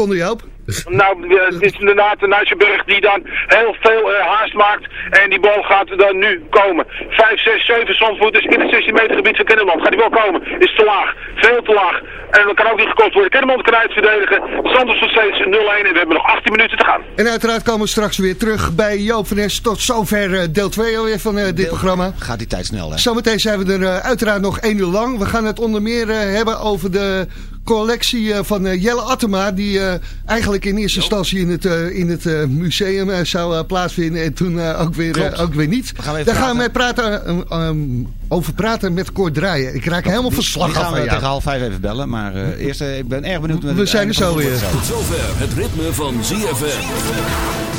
Konden Joop? Nou, het is inderdaad de Nijsselberg die dan heel veel uh, haast maakt. En die bal gaat dan nu komen. 5, 6, 7 Zandvoorters in het 16 meter gebied van Kennemerland. Gaat die bal komen? Is te laag. Veel te laag. En dat kan ook niet gekost worden. Kennemerland kan uitverdedigen. Zandvoort nog steeds 0-1 en we hebben nog 18 minuten te gaan. En uiteraard komen we straks weer terug bij Joop van Es. Tot zover uh, deel 2 alweer van uh, dit deel, programma. Gaat die tijd snel hè? Zometeen zijn we er uiteraard nog 1 uur lang. We gaan het onder meer hebben over de collectie van Jelle Attema. Die eigenlijk in eerste instantie in het, in het museum zou plaatsvinden. En toen ook, weer, ook weer niet. Gaan Daar gaan we praten, um, over praten met Kort Draaien. Ik raak helemaal verslag af van jou. tegen half vijf even bellen. Maar uh, eerst, uh, ik ben erg benieuwd. Met we zijn er zo weer. Tot zover het ritme van ZFM.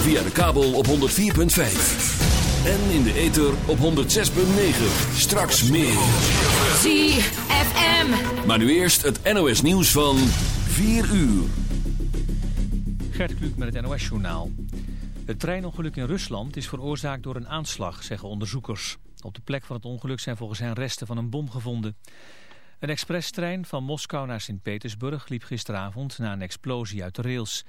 Via de kabel op 104.5. En in de ether op 106.9. Straks meer. ZFM. Maar nu eerst het NOS nieuws van 4 uur. Gert Kluk met het NOS journaal. Het treinongeluk in Rusland is veroorzaakt door een aanslag, zeggen onderzoekers. Op de plek van het ongeluk zijn volgens hen resten van een bom gevonden. Een expresstrein van Moskou naar Sint-Petersburg liep gisteravond na een explosie uit de rails.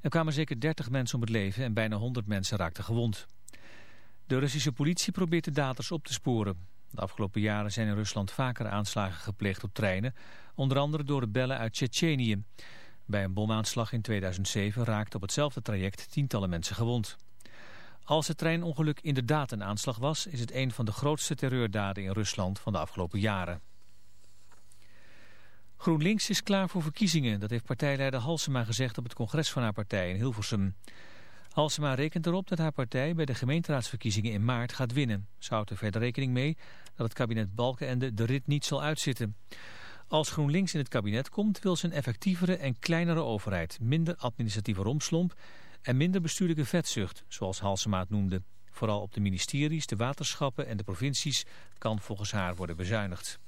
Er kwamen zeker 30 mensen om het leven en bijna 100 mensen raakten gewond. De Russische politie probeert de daders op te sporen. De afgelopen jaren zijn in Rusland vaker aanslagen gepleegd op treinen, onder andere door rebellen uit Tsjetsjenië. Bij een bomaanslag in 2007 raakten op hetzelfde traject tientallen mensen gewond. Als het treinongeluk inderdaad een aanslag was... is het een van de grootste terreurdaden in Rusland van de afgelopen jaren. GroenLinks is klaar voor verkiezingen. Dat heeft partijleider Halsema gezegd op het congres van haar partij in Hilversum. Halsema rekent erop dat haar partij bij de gemeenteraadsverkiezingen in maart gaat winnen. Ze houdt er verder rekening mee dat het kabinet Balkenende de rit niet zal uitzitten. Als GroenLinks in het kabinet komt wil ze een effectievere en kleinere overheid, minder administratieve romslomp en minder bestuurlijke vetzucht, zoals Halsema noemde. Vooral op de ministeries, de waterschappen en de provincies kan volgens haar worden bezuinigd.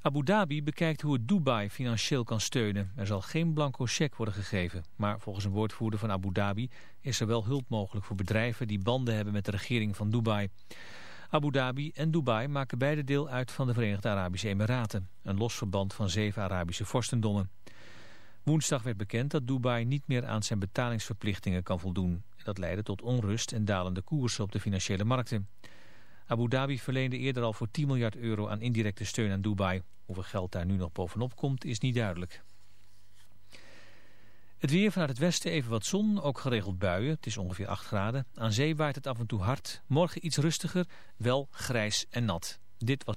Abu Dhabi bekijkt hoe het Dubai financieel kan steunen. Er zal geen blanco cheque worden gegeven. Maar volgens een woordvoerder van Abu Dhabi is er wel hulp mogelijk voor bedrijven die banden hebben met de regering van Dubai. Abu Dhabi en Dubai maken beide deel uit van de Verenigde Arabische Emiraten. Een los verband van zeven Arabische vorstendommen. Woensdag werd bekend dat Dubai niet meer aan zijn betalingsverplichtingen kan voldoen. Dat leidde tot onrust en dalende koersen op de financiële markten. Abu Dhabi verleende eerder al voor 10 miljard euro aan indirecte steun aan Dubai. Hoeveel geld daar nu nog bovenop komt is niet duidelijk. Het weer vanuit het westen even wat zon, ook geregeld buien. Het is ongeveer 8 graden. Aan zee waait het af en toe hard. Morgen iets rustiger, wel grijs en nat. Dit was...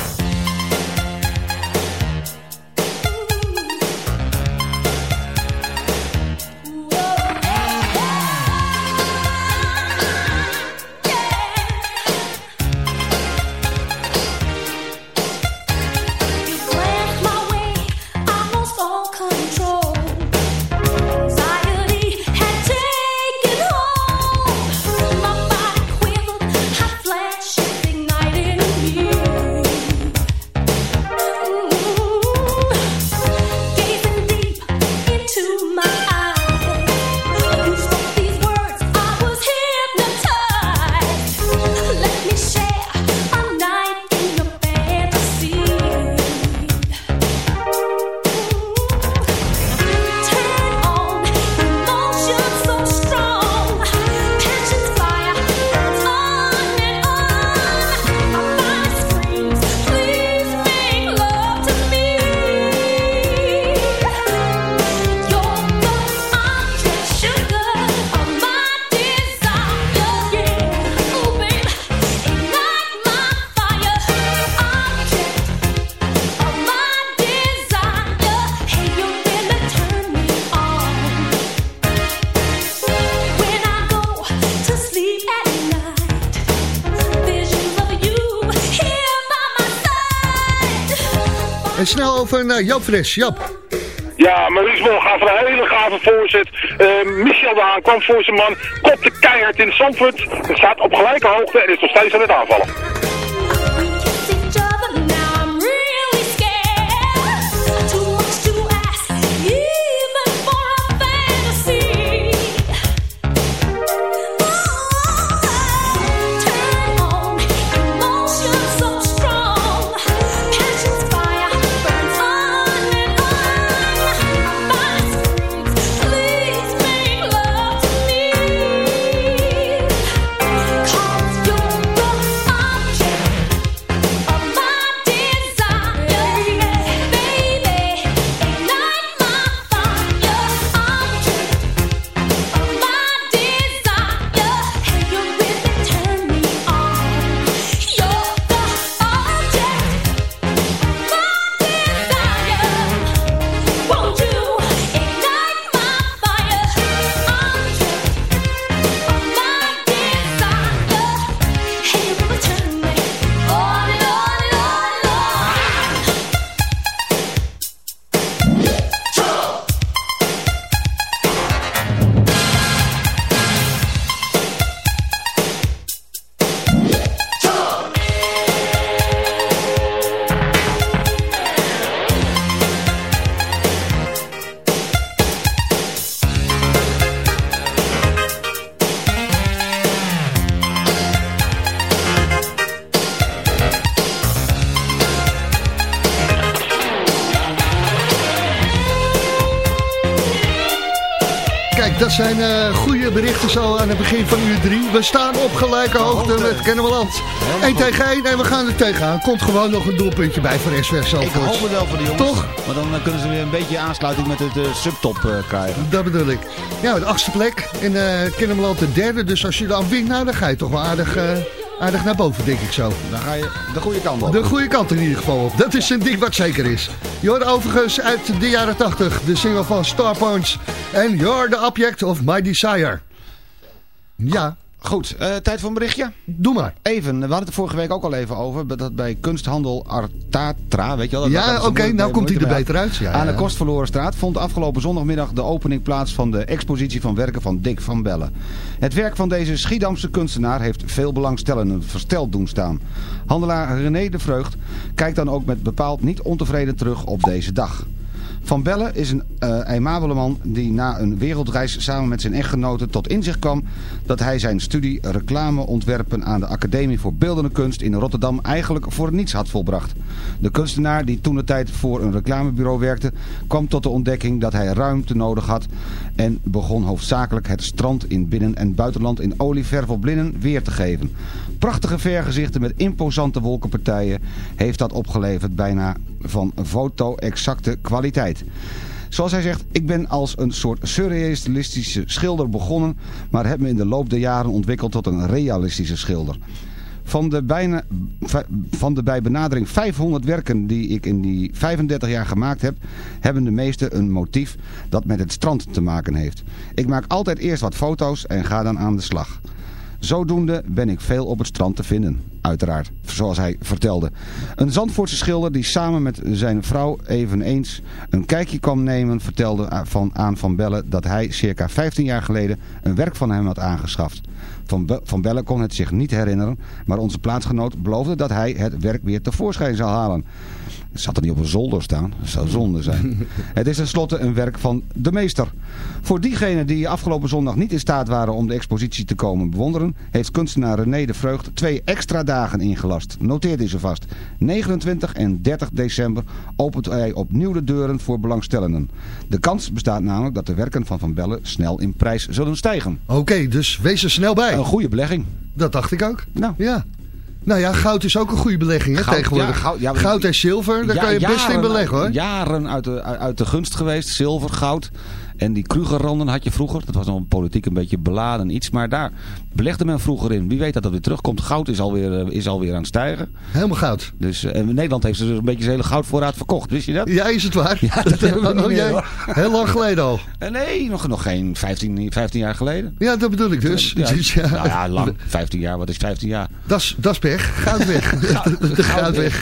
Over naar Jap. Jap. Ja, Maurice Mol gaat voor een hele gave voorzet. Uh, Michel de Haan kwam voor zijn man, kopte keihard in Zandvoort. Staat op gelijke hoogte en is nog steeds aan het aanvallen. Zo aan het begin van uur 3. We staan op gelijke hoogte met Kennemerland. 1 tegen 1 en we gaan er tegenaan. Komt gewoon nog een doelpuntje bij voor SV Zandvoort. Ik hoop het wel voor de jongens. Toch? Maar dan uh, kunnen ze weer een beetje aansluiting met het uh, subtop krijgen. Dat bedoel ik. Ja, de achtste plek. En Kennemerland de derde. Dus als je dan wint, nou, dan ga je toch wel aardig aardig naar boven, denk ik zo. Dan ga je de goede kant op. De goede kant in ieder geval op. Dat is een ding wat zeker is. Hoort overigens uit de jaren 80 de single van Star Punch. En You're the Object of My Desire. Ja. Goed, uh, tijd voor een berichtje? Doe maar. Even, we hadden het er vorige week ook al even over. Dat bij kunsthandel Artatra, weet je wel? Dat ja, oké, okay, nou komt hij er beter uit. Ja, Aan de Kostverlorenstraat vond afgelopen zondagmiddag de opening plaats van de expositie van werken van Dick van Bellen. Het werk van deze Schiedamse kunstenaar heeft veel belangstellenden versteld doen staan. Handelaar René de Vreugd kijkt dan ook met bepaald niet ontevreden terug op deze dag. Van Bellen is een uh, aimabele man die na een wereldreis samen met zijn echtgenote tot inzicht kwam dat hij zijn studie reclameontwerpen aan de Academie voor Beeldende Kunst in Rotterdam eigenlijk voor niets had volbracht. De kunstenaar die toen de tijd voor een reclamebureau werkte kwam tot de ontdekking dat hij ruimte nodig had en begon hoofdzakelijk het strand in binnen- en buitenland in olieverf op linnen weer te geven. Prachtige vergezichten met imposante wolkenpartijen heeft dat opgeleverd bijna van foto-exacte kwaliteit. Zoals hij zegt, ik ben als een soort surrealistische schilder begonnen, maar heb me in de loop der jaren ontwikkeld tot een realistische schilder. Van de, bijna, van de bij benadering 500 werken die ik in die 35 jaar gemaakt heb, hebben de meeste een motief dat met het strand te maken heeft. Ik maak altijd eerst wat foto's en ga dan aan de slag. Zodoende ben ik veel op het strand te vinden. Uiteraard, zoals hij vertelde. Een Zandvoortse schilder die samen met zijn vrouw eveneens een kijkje kwam nemen... vertelde van, aan Van Bellen dat hij circa 15 jaar geleden een werk van hem had aangeschaft. Van, van Bellen kon het zich niet herinneren... maar onze plaatsgenoot beloofde dat hij het werk weer tevoorschijn zou halen. Het zat er niet op een zolder staan. Dat zou zonde zijn. het is tenslotte een werk van de meester. Voor diegenen die afgelopen zondag niet in staat waren om de expositie te komen bewonderen... heeft kunstenaar René de Vreugd twee extra dagen ingelast. Noteer deze vast. 29 en 30 december opent hij opnieuw de deuren voor belangstellenden. De kans bestaat namelijk dat de werken van Van Bellen snel in prijs zullen stijgen. Oké, dus wees er snel bij. Een goede belegging. Dat dacht ik ook. Nou. Ja. Nou ja, goud is ook een goede belegging hè, tegenwoordig. goud, ja, goud, en zilver, daar kan je best in beleggen hoor. Jaren uit de, uit de gunst geweest, zilver, goud. En die Krugerranden had je vroeger. Dat was nog politiek een beetje beladen iets. Maar daar belegde men vroeger in. Wie weet dat dat weer terugkomt. Goud is alweer, eh, is alweer aan het stijgen. Helemaal goud. Dus uh, Nederland heeft dus een beetje zijn hele goudvoorraad verkocht. Wist je dat? Ja, is het waar? Ja, dat hebben we niet meer, Heel lang geleden al. Uh, nee, nog, nog geen 15, 15 jaar geleden. Ja, dat bedoel ik dus. Ja, dus, ja. Nou ja, lang. 15 jaar. Wat is 15 jaar? Dat is pech. Goud weg. De goud weg.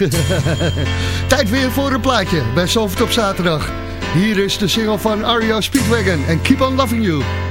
Tijd weer voor een plaatje bij Zalvert op zaterdag. Hier is de single van Ario Speedwagon en Keep on Loving You.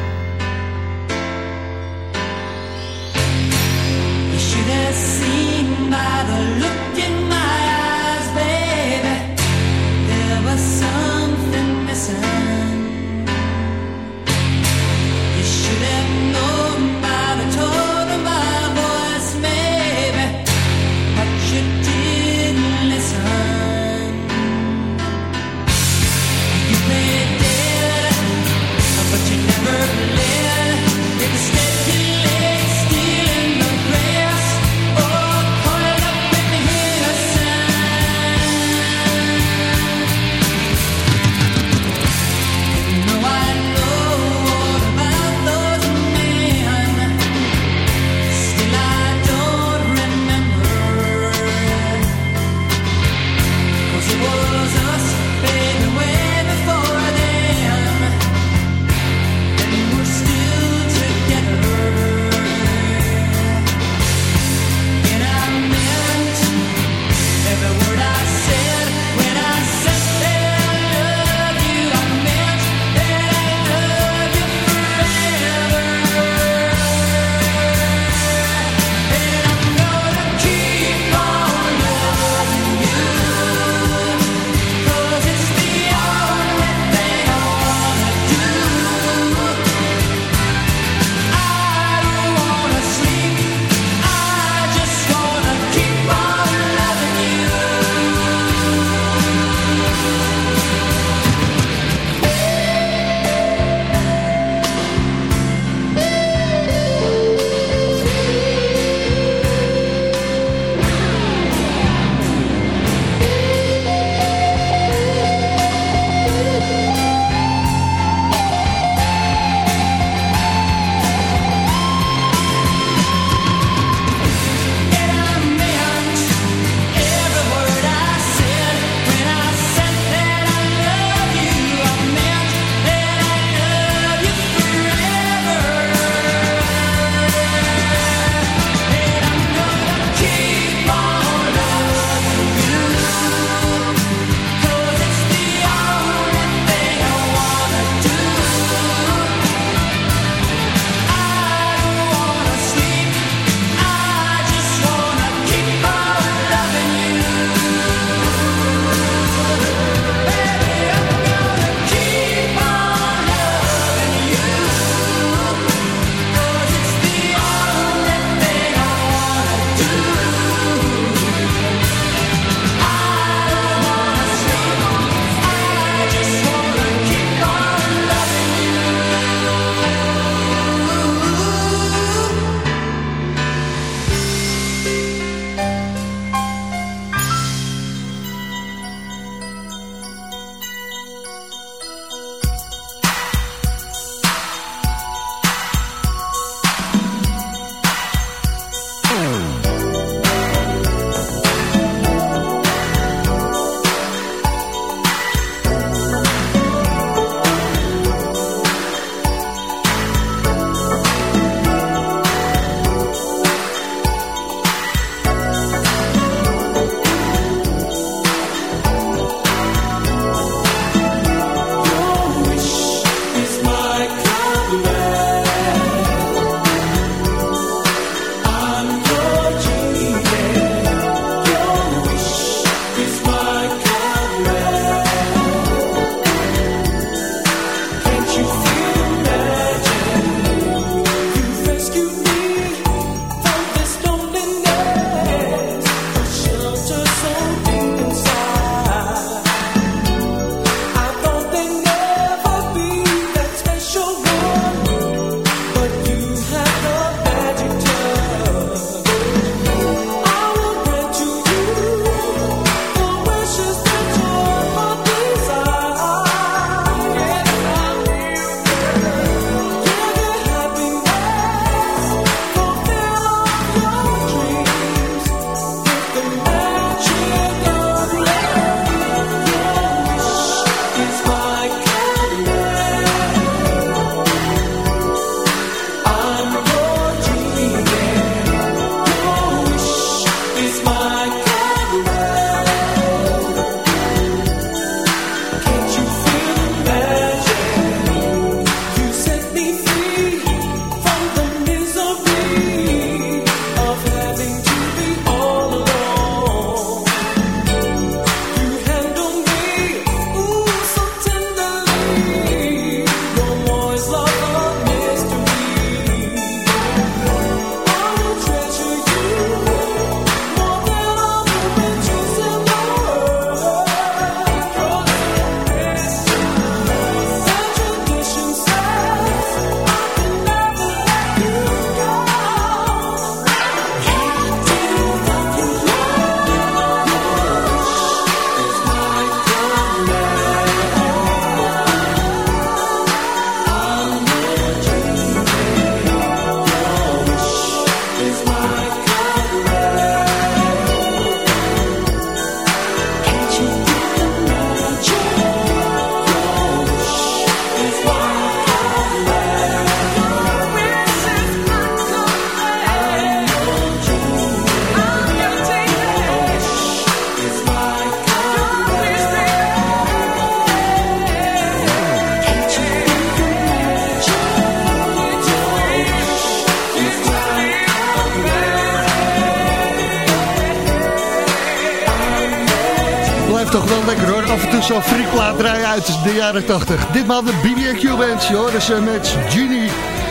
Uit de jaren 80. Ditmaal de BBQ Band, joh. Dus met Genie.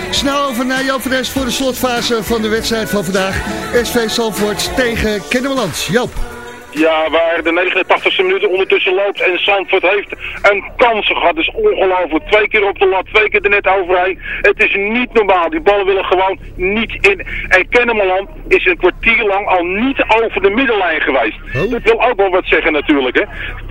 Snel over naar Joop voor de slotfase van de wedstrijd van vandaag. SV Salvoort tegen Kennemerland. Joop. Ja, waar de 89e minuut ondertussen loopt en Zandvoort heeft een kans gehad. Dat is ongelooflijk. Twee keer op de lat, twee keer er net overheen. Het is niet normaal. Die ballen willen gewoon niet in. En Kennemerland is een kwartier lang al niet over de middenlijn geweest. Oh. Dat wil ook wel wat zeggen natuurlijk. Hè.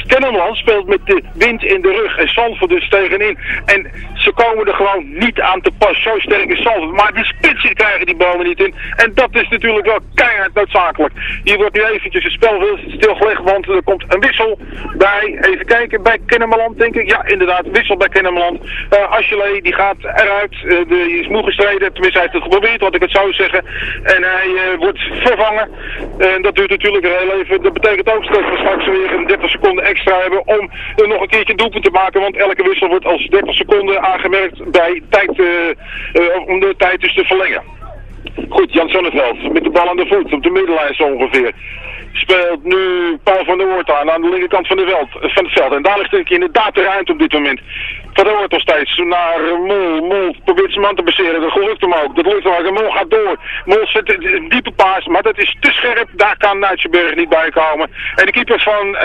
Kennemerland speelt met de wind in de rug en Zandvoort dus tegenin. En ze komen er gewoon niet aan te pas. Zo sterk is Zandvoort. Maar de spitsen krijgen die ballen niet in. En dat is natuurlijk wel keihard noodzakelijk. Hier wordt nu eventjes een spel stilgelegd, want er komt een wissel bij, even kijken, bij Kennemerland denk ik. Ja, inderdaad, wissel bij Kennemerland. Uh, die gaat eruit, uh, die is moe gestreden, tenminste hij heeft het geprobeerd, wat ik het zou zeggen. En hij uh, wordt vervangen. En dat duurt natuurlijk heel even. Dat betekent ook dat we straks weer een 30 seconden extra hebben om nog een keertje doelpunt te maken. Want elke wissel wordt als 30 seconden aangemerkt bij tijd, om de tijd dus te verlengen. Goed, Jan Sonneveld met de bal aan de voet, op de middenlijn zo ongeveer speelt nu Paul van der Oort aan, aan de linkerkant van, de veld, van het veld. En daar ligt inderdaad de ruimte op dit moment. Van der Oort nog steeds naar Mol. Mol probeert zijn man te baseren. Dat lukt hem ook. Dat lukt hem ook. En Mol gaat door. Mol zet een diepe paas, maar dat is te scherp. Daar kan Nijtjeberg niet bij komen. En de keeper van uh,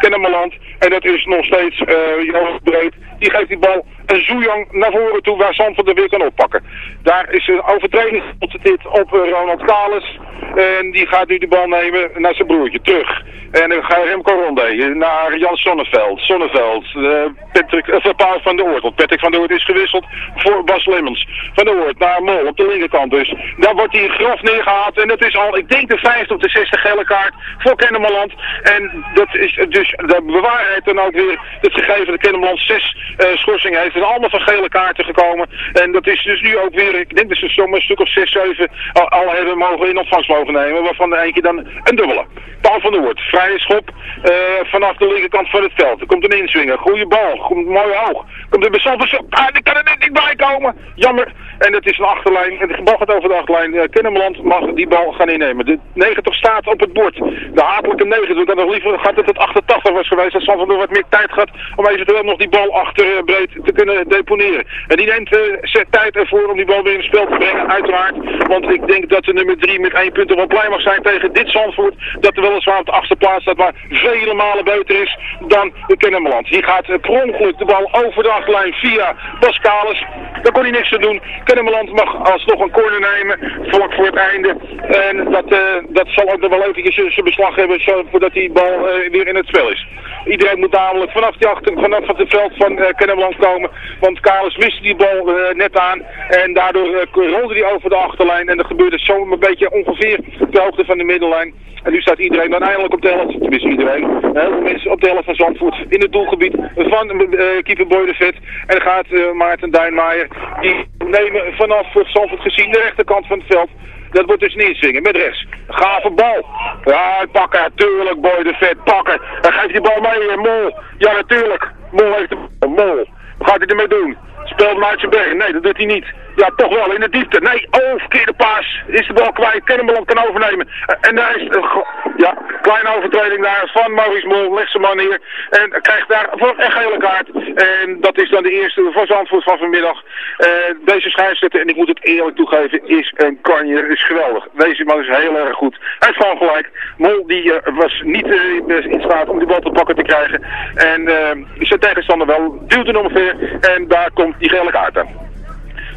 Kennemerland, en dat is nog steeds uh, Johan Breed, die geeft die bal een Zoejang naar voren toe waar Zandvoort er weer kan oppakken. Daar is een overtreding dit op eh, Ronald Kalis. En die gaat nu de bal nemen naar zijn broertje terug. En dan gaat Remco Ronde naar Jan Sonneveld. Sonneveld, uh, Patrick, uh, van der Oort. Want Patrick van der Oort is gewisseld voor Bas Lemmens. Van der Oort naar Mol op de linkerkant dus. Daar wordt hij grof neergehaald. En dat is al, ik denk de vijfde of de zesde gele kaart voor Kennemerland. En dat is dus, de bewaarheid dan ook weer het gegeven dat Kennemerland zes schorsingen heeft. En allemaal van gele kaarten gekomen. En dat is dus nu ook weer, ik denk dat ze zomaar een stuk of zes, zeven al, al hebben mogen in ontvangst mogen nemen. Waarvan er eentje dan een dubbele. Paul van der Oort, vrije schop uh, vanaf de linkerkant van het veld. Er komt een inswinger, goede bal, goed, mooi hoog. Komt er bij ah, die kan er net niet bij komen. Jammer. En het is een achterlijn. En de bal gaat over de achterlijn. Uh, Kennemerland mag die bal gaan innemen. De 90 staat op het bord. De hatelijke 90. Ik had nog liever gehad dat het 88 was geweest. Dat Sanford nog wat meer tijd gehad om eventueel nog die bal achter uh, breed te deponeren. En die neemt uh, tijd ervoor om die bal weer in het spel te brengen, uiteraard. Want ik denk dat de nummer 3 met één punt er wel blij mag zijn tegen dit Zandvoort. Dat er weliswaar op de achtste plaats staat, maar vele malen beter is dan Kennemerland. Hier gaat per ongeluk de bal over de achterlijn via Bascalis. Daar kon hij niks te doen. Kennemerland mag alsnog een corner nemen vlak voor het einde. En dat, uh, dat zal ook nog wel eventjes zijn beslag hebben voordat die bal weer in het spel is. Iedereen moet namelijk vanaf, die achter, vanaf het veld van uh, Kennemerland komen. Want Kalis miste die bal net aan. En daardoor rolde hij over de achterlijn. En dat gebeurde zo een beetje ongeveer de hoogte van de middenlijn. En nu staat iedereen dan eindelijk op de helft, tenminste iedereen, heel veel mensen op de helft van Zandvoort in het doelgebied van uh, keeper Boy de Vet. En gaat Maarten Duinmaier, die nemen vanaf Zandvoort gezien de rechterkant van het veld. Dat wordt dus niet zingen met rechts. Gave bal. Ja, pakken, natuurlijk Boy de Vet, pakken. En geeft die bal mee, Mol. Ja, natuurlijk. Mol heeft de Mol. Wat gaat hij ermee doen? Speelt Maartje Bergen? Nee, dat doet hij niet. Ja, toch wel, in de diepte. Nee, oh, verkeerde paas. Is de bal kwijt. Kennemerland kan overnemen. En daar is, uh, ja, kleine overtreding daar van Maurice Mol. Legt zijn man neer. En krijgt daar voor een gele kaart. En dat is dan de eerste van Zandvoort van vanmiddag. Uh, deze scheidsrechter, en ik moet het eerlijk toegeven, is een kanjer. Is geweldig. Deze man is heel erg goed. Hij heeft gewoon gelijk. Mol die was niet in staat om die bal te pakken te krijgen. En zijn tegenstander wel. Duwt hem omver. En daar komt die gele kaart aan.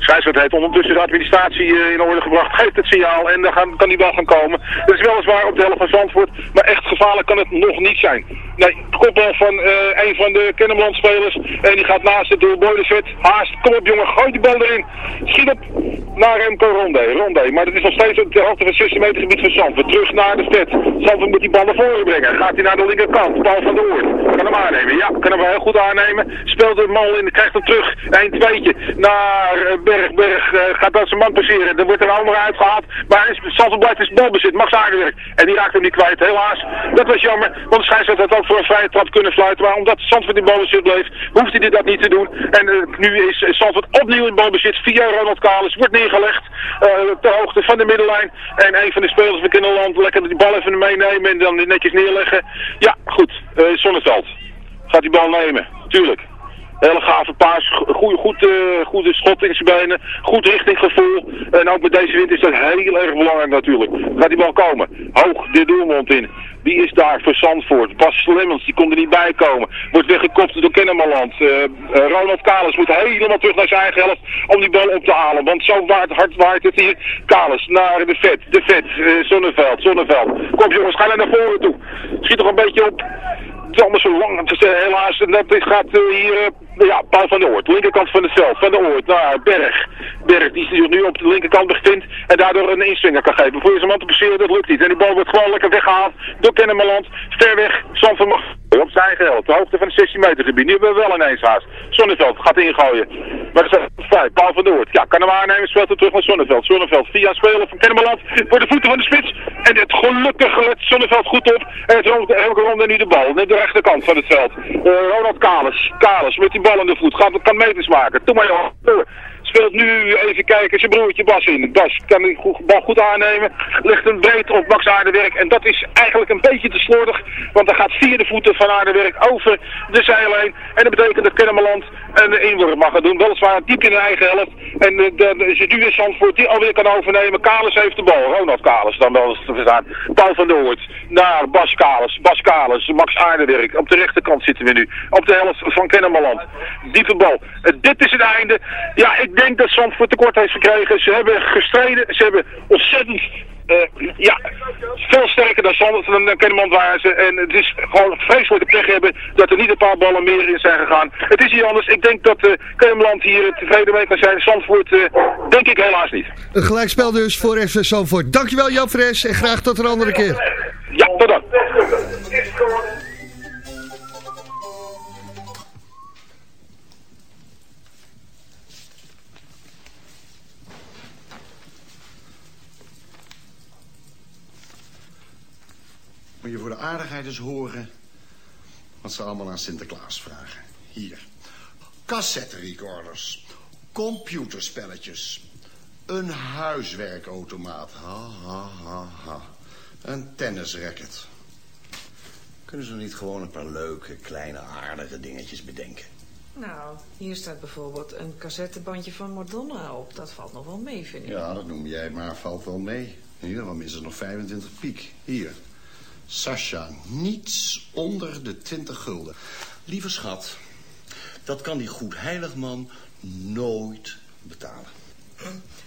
Scheidsrechter heeft ondertussen de administratie eh, in orde gebracht. Geeft het signaal en dan kan die bal gaan komen. Dat is weliswaar op de helft van Zandvoort. Maar echt gevaarlijk kan het nog niet zijn. Nee, kopbal van uh, een van de Kennemerland spelers. En die gaat naast het door Boyleset. Haast, kom op jongen, gooi die bal erin. Schiet op naar Remco Ronde. Ronde. Maar dat is nog steeds op de hoogte van 16 meter gebied van Zandvoort. Terug naar de stad. Zandvoort moet die bal naar voren brengen. Gaat hij naar de linkerkant. Bal van de Oort. Kan hem aannemen. Ja, kan hem heel goed aannemen. Speelt de bal in, krijgt hem terug. Een tweetje naar uh, Berg. Berg gaat dat zijn man passeren. Er wordt er een andere uitgehaald. Maar Zandvoort blijft dus balbezit. Max Aardenwerk. En die raakt hem niet kwijt. Helaas. Dat was jammer. Want de scheidsrechter had ook voor een vrije trap kunnen fluiten. Maar omdat Zandvoort in balbezit bleef, hoefde hij dat niet te doen. En nu is Zandvoort opnieuw in balbezit via Ronald Kalis. Wordt neergelegd ter hoogte van de middenlijn. En een van de spelers van Kinderland lekker die bal even meenemen en dan netjes neerleggen. Ja, goed. Zonneveld gaat die bal nemen. Tuurlijk. Hele gave paas, goede, goed, uh, goede schot in zijn benen, goed richtinggevoel. En ook met deze wind is dat heel erg belangrijk natuurlijk. Gaat die bal komen. Hoog de doelmond in. Wie is daar voor Zandvoort? Bas Slemmens, die kon er niet bij komen. Wordt weggekopt door Kennemerland. Uh, Ronald Kalis moet helemaal terug naar zijn eigen helft om die bal op te halen. Want zo hard waait het hier. Kalis naar de vet, de vet, Zonneveld, Zonneveld. Kom jongens, ga naar voren toe. Schiet toch een beetje op het is allemaal zo lang. Het is, uh, helaas, dat gaat uh, hier, ja, Paul van de Oort. Linkerkant van het veld. Van de Oort naar Berg. Berg die zich nu op de linkerkant bevindt en daardoor een inswinger kan geven. Voor zijn man te passeren, dat lukt niet. En die bal wordt gewoon lekker weggehaald door Kennemerland. Ver weg, Zandvoort mag op zijn helft. De hoogte van het 16 meter gebied. Nu hebben we wel ineens haast. Zonneveld gaat ingooien. Maar dat is vrij. Paul van de Oort. Ja, kan hem aannemen. Speelt er terug naar Zonneveld. Zonneveld via spelen van Kennemerland. Voor de voeten van de spits. En het gelukkig let Zonneveld goed op. En het rond nu de bal. Net de rechterkant van het veld. Uh, Ronald Kalis. Kalis met die bal in de voet. Gaat, kan meters maken. Doe maar speelt nu even kijken zijn broertje Bas in. Bas kan de bal goed aannemen. Ligt een breed op Max Aardenwerk. En dat is eigenlijk een beetje te slordig. Want dan gaat vier de voeten van Aardenwerk over de zijlijn. En dat betekent dat Kennemerland een inworp mag gaan doen. Weliswaar diep in de eigen helft. En dan is het nu weer Zandvoort die alweer kan overnemen. Kalis heeft de bal. Ronald Kalis dan wel eens te verstaan. Paul van der Hoort naar Bas Kalis. Bas Kalis, Max Aardenwerk. Op de rechterkant zitten we nu. Op de helft van Kennemerland. Diepe bal. Uh, dit is het einde. Ja, ik denk dat Zandvoort tekort heeft gekregen. Ze hebben gestreden. Ze hebben ontzettend uh, ja, veel sterker dan Zandvoort dan waren ze. En het is gewoon vreselijke pech hebben dat er niet een paar ballen meer in zijn gegaan. Het is niet anders. Ik denk dat uh, Kennemerland hier tevreden mee kan zijn. Zandvoort uh, denk ik helaas niet. Een gelijkspel dus voor FC Zandvoort. Dankjewel Jan Fres en graag tot een andere keer. Ja, tot dan. Je voor de aardigheid eens horen wat ze allemaal aan Sinterklaas vragen. Hier. Cassette recorders. Computerspelletjes. Een huiswerkautomaat. Ha, ha, ha, ha. Een tennisracket. Kunnen ze niet gewoon een paar leuke, kleine, aardige dingetjes bedenken? Nou, hier staat bijvoorbeeld een cassettebandje van Madonna op. Dat valt nog wel mee, vind ik. Ja, dat noem jij maar valt wel mee. In ieder geval is er nog 25 piek. Hier. Sascha, niets onder de 20 gulden. Lieve schat, dat kan die goed heilig man nooit betalen.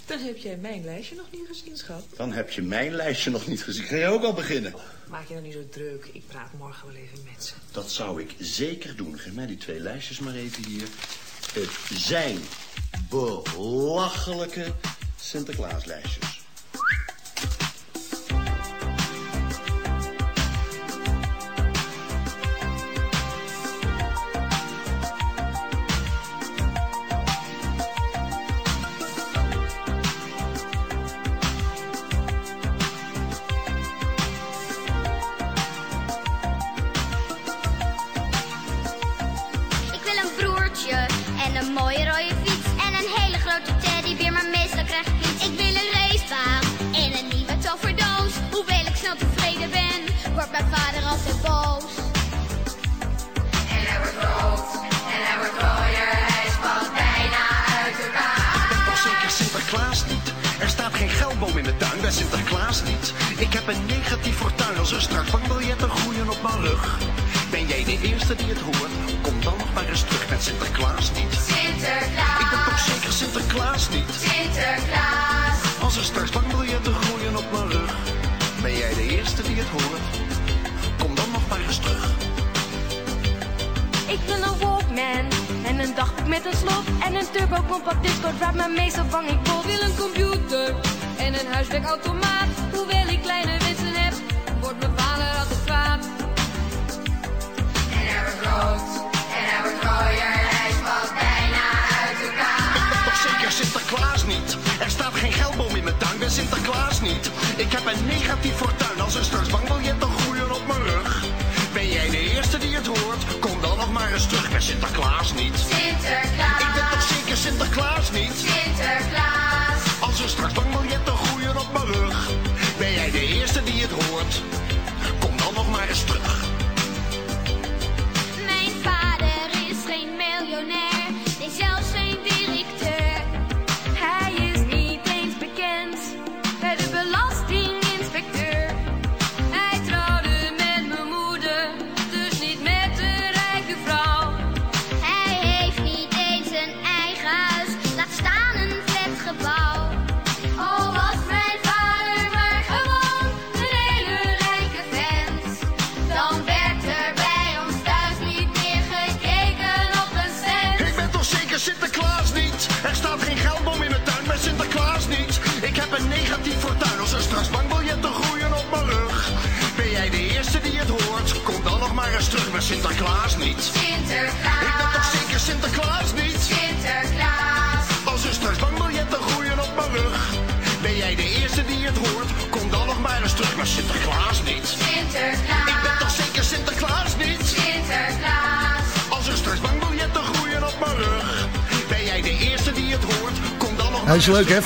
Dan heb jij mijn lijstje nog niet gezien, schat. Dan heb je mijn lijstje nog niet gezien. Ga je ook al beginnen? Maak je nou niet zo druk. Ik praat morgen wel even met ze. Dat zou ik zeker doen. Geef mij die twee lijstjes maar even hier. Het zijn belachelijke Sinterklaaslijstjes.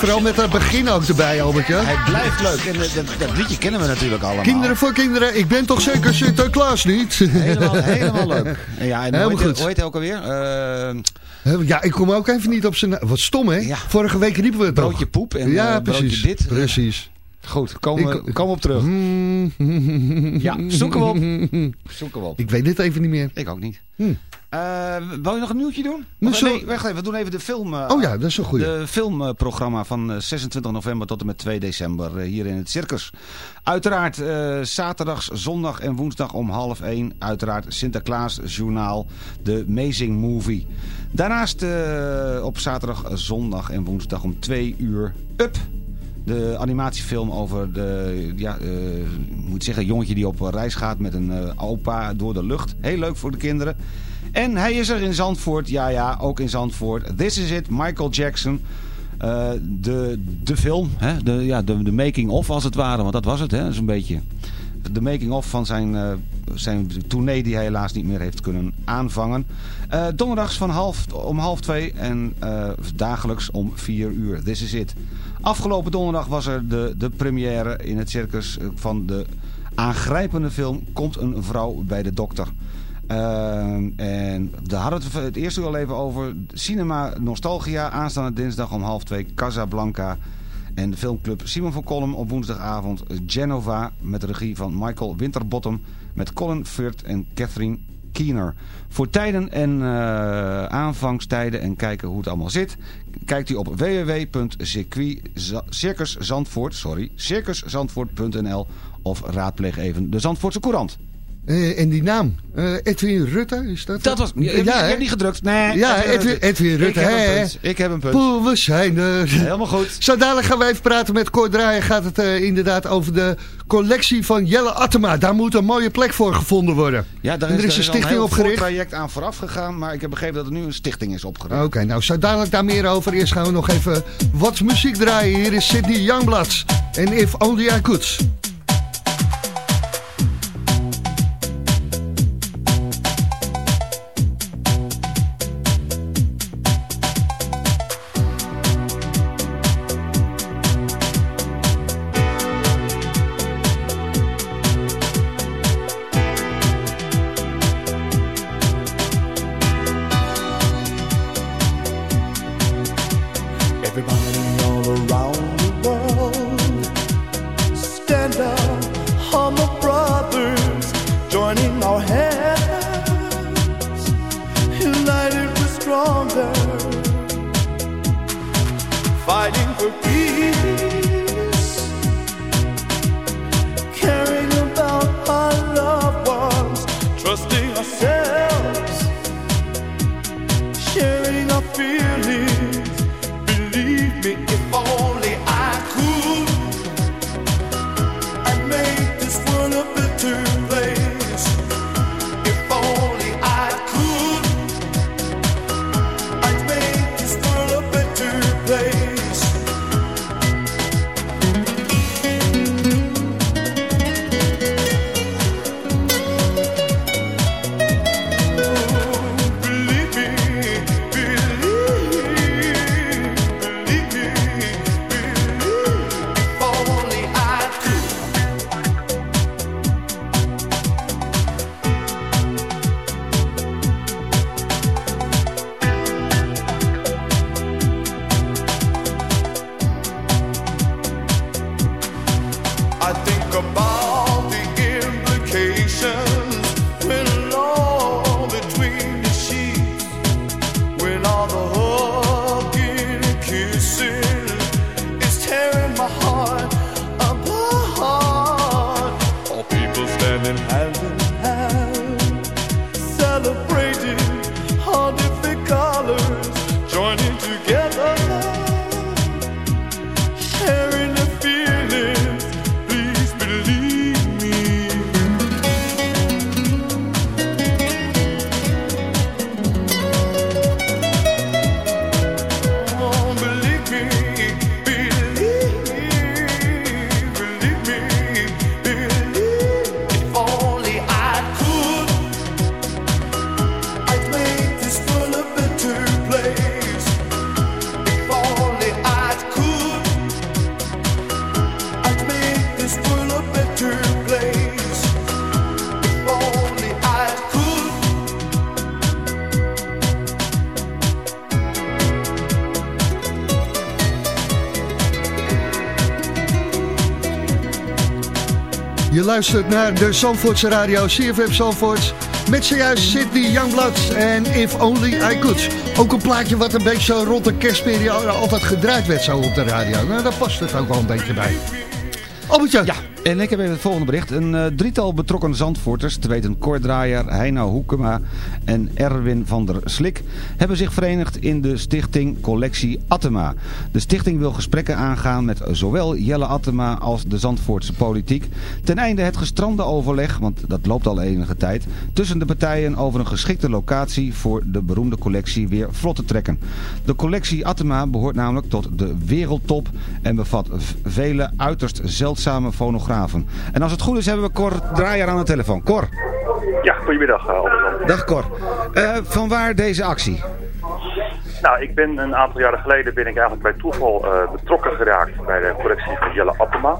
Vooral met dat begin ook erbij, Albertje. Hij blijft leuk. En eh, dat, dat liedje kennen we natuurlijk allemaal. Kinderen voor kinderen. Ik ben toch zeker Sinterklaas niet? Helemaal, helemaal leuk. En Ja, en Helemaal goed. Hoe heet hij ook alweer? Eh, Ja, ik kom ook even niet op zijn... Wat stom, hè? Ja. Vorige week riepen we het broodje poep en ja, eh, broodje precies. dit. Precies. Goed, komen we kom op terug. Mm, Ja, zoeken we op. Zoeken we op. ik weet het even niet meer. Ik ook niet. Hm. Eh, wil je nog een nieuwtje doen? Of, zo- nee, wacht even. We doen even de film. eh, Oh ja, dat is een goeie. De filmprogramma van eh, 26 november tot en met 2 december eh, hier in het Circus. Uiteraard eh, zaterdags, zondag en woensdag om half 1. Uiteraard Sinterklaas Journaal, de Amazing Movie. Daarnaast eh, op zaterdag, zondag en woensdag om 2 uur Up. De animatiefilm over de, ja, eh, moet zeggen, jongetje die op reis gaat met een eh, opa door de lucht. Heel leuk voor de kinderen. En hij is er in Zandvoort, ja ja, ook in Zandvoort. This is it, Michael Jackson. Eh, de, de film, hè? De, ja, de, de making of als het ware, want dat was het, hè? zo'n beetje. De making of van zijn, eh, zijn tournee die hij helaas niet meer heeft kunnen aanvangen. Eh, donderdags van half, om half twee en dagelijks om vier uur. This is it. Afgelopen donderdag was er de, de première in het circus van de aangrijpende film Komt een vrouw bij de dokter. Ehm, en daar hadden we het uur al even over. Cinema Nostalgia, aanstaande dinsdag om half twee, Casablanca. En de filmclub Simon van Kolm op woensdagavond Genova met de regie van Michael Winterbottom. Met Colin Firth en Catherine Keener. Voor tijden en eh, aanvangstijden en kijken hoe het allemaal zit. Kijkt u op www.circuszandvoort, sorry, circuszandvoort.nl of raadpleeg even de Zandvoortse Courant. Eh, en die naam? Eh, Edwin Rutte, is dat? Dat was, je, hè? hebt niet gedrukt. Nee. Ja, Edwin, Edwin Rutte. Ik heb hè, een hè. punt. Ik heb een punt. Poeh, we zijn er. Helemaal goed. Zo dadelijk gaan we even praten met Cor Draaier. Gaat het eh, inderdaad over de collectie van Jelle Attema. Daar moet een mooie plek voor gevonden worden. Ja, daar is, er is een stichting opgericht. traject aan vooraf gegaan, maar ik heb begrepen dat er nu een stichting is opgericht. Oké, nou zo dadelijk daar meer over. Eerst gaan we nog even wat muziek draaien. Hier is Sydney Youngblood en If Only I Could. Naar de Zandvoortse radio, CFM Zandvoorts. Met zojuist Sydney Youngblood en If Only I Could. Ook een plaatje wat een beetje zo rond de kerstperiode altijd gedraaid werd zo op de radio. Nou, daar past het ook wel een beetje bij. Albertje. Ja, en ik heb even het volgende bericht. Een uh, drietal betrokken Zandvoorters, te weten Cor Draaier, Heino Hoekema en Erwin van der Slik, hebben zich verenigd in de stichting Collectie Attema. De stichting wil gesprekken aangaan met zowel Jelle Attema als de Zandvoortse politiek, ten einde het gestrande overleg, want dat loopt al enige tijd, tussen de partijen over een geschikte locatie voor de beroemde collectie weer vlot te trekken. De collectie Attema behoort namelijk tot de wereldtop en bevat vele uiterst zeldzame fonografen en als het goed is hebben we Cor Draaier aan de telefoon. Cor. Ja, goedemiddag Albert. Dag Cor. Uh, van waar deze actie? Nou, ik ben een aantal jaren geleden ben ik eigenlijk bij toeval uh, betrokken geraakt bij de collectie van Jelle Appema.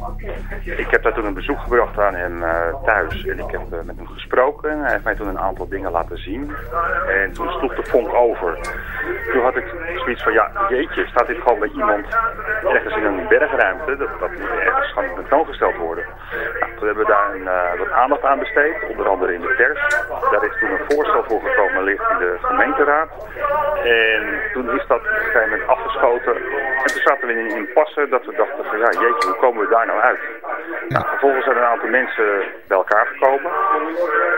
Ik heb daar toen een bezoek gebracht aan hem uh, thuis en ik heb uh, met hem gesproken. Hij heeft mij toen een aantal dingen laten zien en toen sloeg de vonk over. Toen had ik zoiets van, ja jeetje, staat dit gewoon bij iemand ergens in een bergruimte? Dat, dat moet ergens gaan tentoongesteld worden. Nou, toen hebben we daar een, wat aandacht aan besteed, onder andere in de pers. Daar is toen een voorstel voor gekomen, ligt in de gemeenteraad. En toen is dat op een gegeven moment afgeschoten. En toen zaten we in een dat we dachten van ja jeetje, hoe komen we daar nou uit? Nou, vervolgens zijn een aantal mensen bij elkaar gekomen.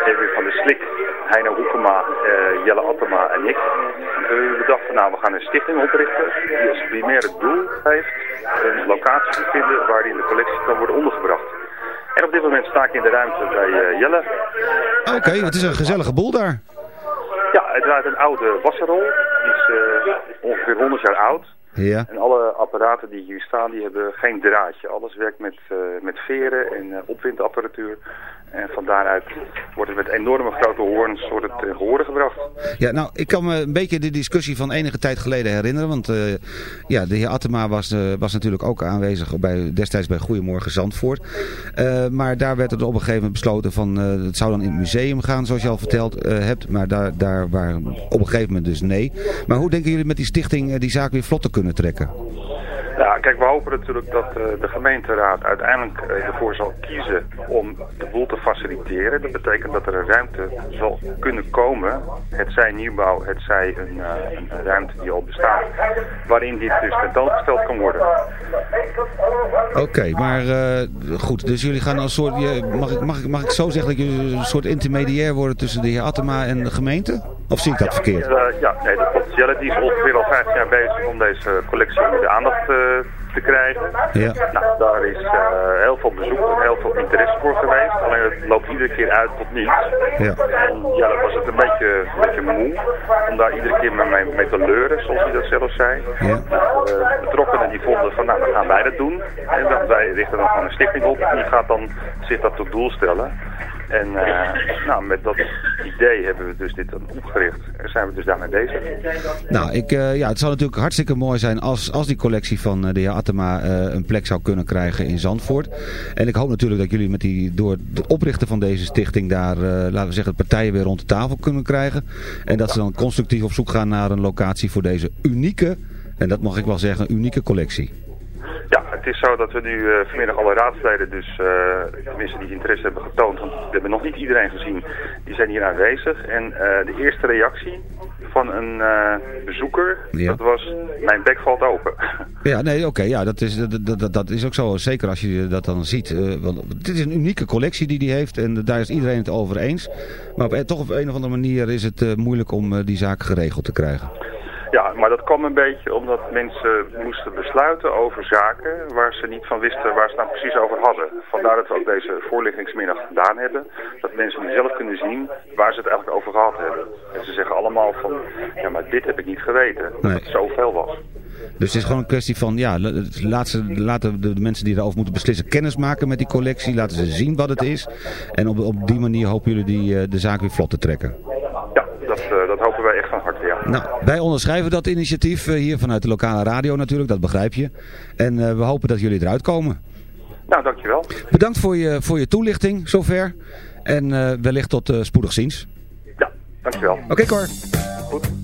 Even van de Slik, Heino Hoekema, uh, Jelle Attema en ik. En we dachten nou we gaan een stichting oprichten die als primaire doel heeft een locatie te vinden waar die in de collectie kan worden ondergebracht. En op dit moment sta ik in de ruimte bij uh, Jelle. Oké, okay, het is een gezellige boel daar. Ja, het draait een oude wasserol. Die is uh, ongeveer 100 jaar oud. En alle apparaten die hier staan, die hebben geen draadje. Alles werkt met, uh, met veren en uh, opwindapparatuur. En van daaruit wordt het met enorme grote hoorns wordt het ten gehore gebracht. Ja, nou, ik kan me een beetje de discussie van enige tijd geleden herinneren. Want uh, ja, de heer Attema was, uh, was natuurlijk ook aanwezig bij, destijds bij Goedemorgen Zandvoort. Uh, maar daar werd er op een gegeven moment besloten van... het zou dan in het museum gaan, zoals je al verteld hebt. Maar daar, daar waren op een gegeven moment dus nee. Maar hoe denken jullie met die stichting die zaak weer vlot te kunnen trekken? Ja, kijk, we hopen natuurlijk dat uh, de gemeenteraad uiteindelijk uh, ervoor zal kiezen om de boel te faciliteren. Dat betekent dat er een ruimte zal kunnen komen, het zij nieuwbouw, het zij een, uh, een ruimte die al bestaat, waarin dit dus tentoongesteld kan worden. Oké, okay, maar goed, dus jullie gaan als soort, mag ik, mag, ik, mag ik zo zeggen dat jullie een soort intermediair worden tussen de heer Attema en de gemeente? Of zie ik dat verkeerd? ja, nee, dat klopt. Jelle die is ongeveer al 15 jaar bezig om deze collectie onder de aandacht te krijgen. Ja. Nou, daar is uh, heel veel bezoek en heel veel interesse voor geweest. Alleen het loopt iedere keer uit tot niets. Ja. En ja, dat was het een beetje, een beetje moe om daar iedere keer mee, mee te leuren, zoals hij dat zelf zei. Ja. Nou, uh, betrokkenen die vonden van, nou, dan gaan wij dat doen. En dan, wij richten dan gewoon een stichting op en die gaat dan zich dat tot doel stellen. En uh, nou, met dat idee hebben we dus dit dan opgericht. En zijn we dus daarmee bezig. Nou, ik, uh, ja, het zou natuurlijk hartstikke mooi zijn als, als die collectie van uh, de heer Attema een plek zou kunnen krijgen in Zandvoort. En ik hoop natuurlijk dat jullie met die, door het oprichten van deze stichting daar, laten we zeggen, partijen weer rond de tafel kunnen krijgen. En dat ze dan constructief op zoek gaan naar een locatie voor deze unieke, en dat mag ik wel zeggen, unieke collectie. Het is zo dat we nu uh, vanmiddag alle raadsleden, dus tenminste die interesse hebben getoond, want we hebben nog niet iedereen gezien, die zijn hier aanwezig. En uh, de eerste reactie van een bezoeker, ja. dat was, mijn bek valt open. Ja, nee, oké, okay, ja, dat is, dat, dat, dat is ook zo, zeker als je dat dan ziet. want dit is een unieke collectie die die heeft en daar is iedereen het over eens. Maar op, toch op een of andere manier is het moeilijk om die zaak geregeld te krijgen. Ja, maar dat kwam een beetje omdat mensen moesten besluiten over zaken waar ze niet van wisten waar ze nou precies over hadden. Vandaar dat we ook deze voorlichtingsmiddag gedaan hebben. Dat mensen nu zelf kunnen zien waar ze het eigenlijk over gehad hebben. En ze zeggen allemaal van, ja maar dit heb ik niet geweten. Nee. Dat het zoveel was. Dus het is gewoon een kwestie van, ja, laat ze, laten de mensen die erover moeten beslissen kennis maken met die collectie. Laten ze zien wat het is. En op, op die manier hopen jullie die, de zaak weer vlot te trekken. Ja, dat, uh, dat hopen wij echt van harte. Nou, wij onderschrijven dat initiatief uh, hier vanuit de lokale radio natuurlijk, dat begrijp je. En uh, we hopen dat jullie eruit komen. Nou, dankjewel. Bedankt voor je, voor je toelichting, zover. En wellicht tot spoedig ziens. Ja, dankjewel. Oké, okay, Cor. Goed.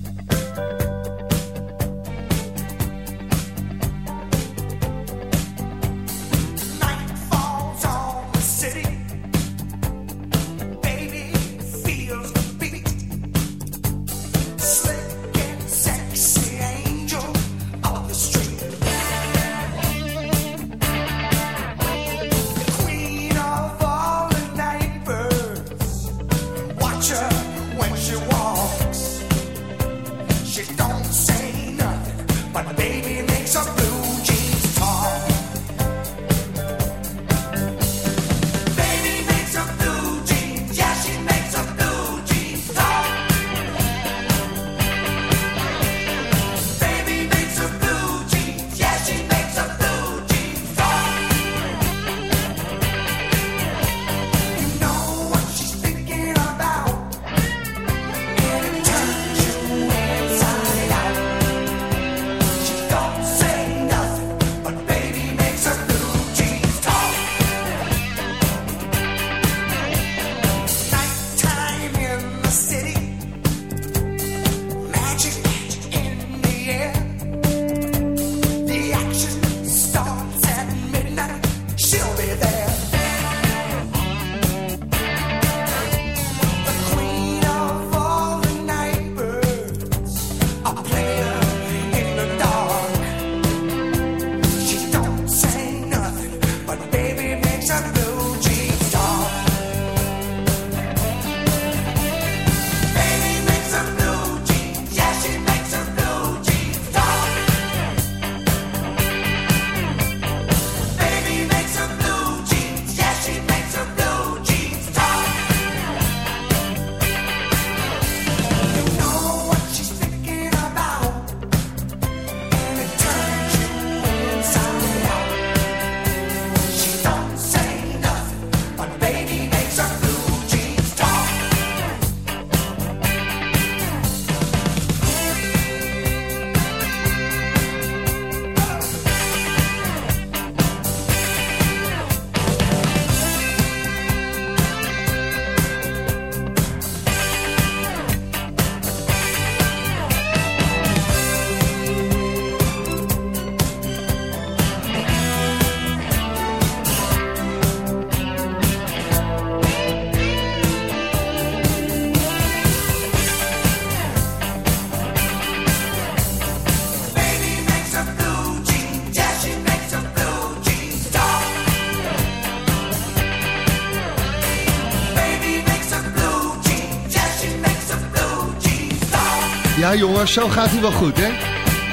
Ja jongens, zo gaat hij wel goed hè?